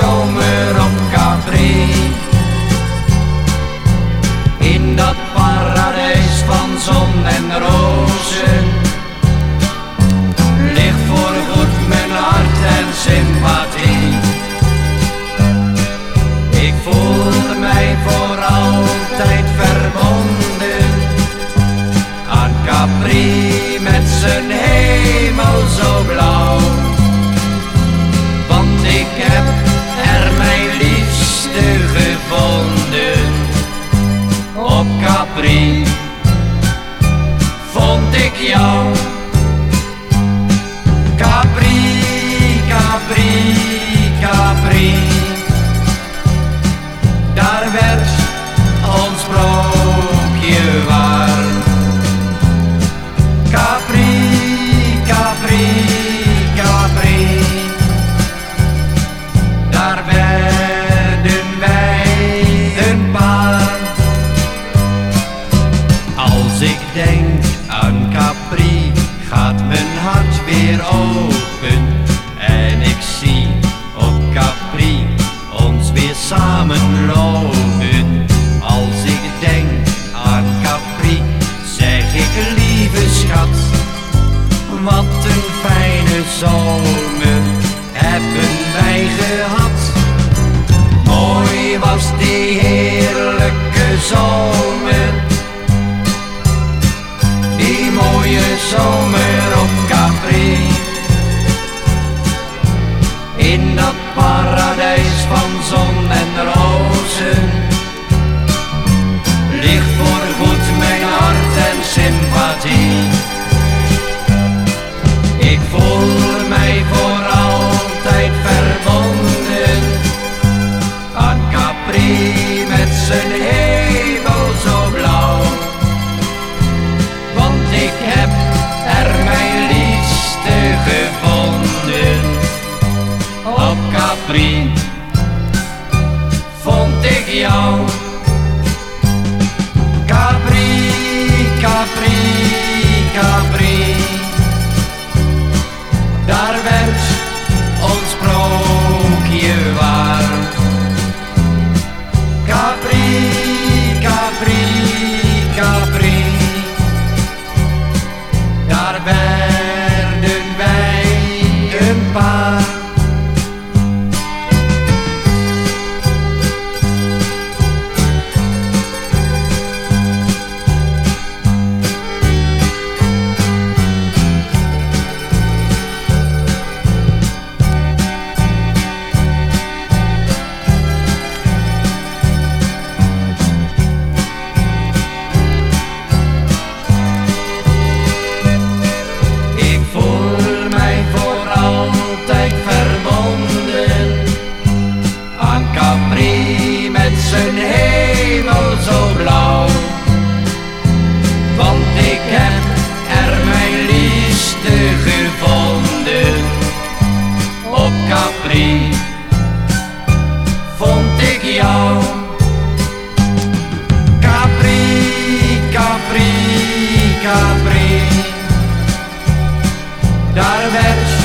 zomer op Capri. In dat paradijs van zon en rood. Tokyo. Weer open. En ik zie op Capri ons weer samen lopen. Als ik denk aan Capri, zeg ik lieve schat. Wat een fijne zomer hebben wij gehad. Mooi was die heerlijke zomer. In dat paradijs van zon en rozen. Ligt jou. Capri, Capri, Capri. Daar werd ons sprookje waar. Capri, Capri, Capri. Daar werden wij een paar. Vond ik jou. Capri, Capri, Capri. Daar werd ons sprookje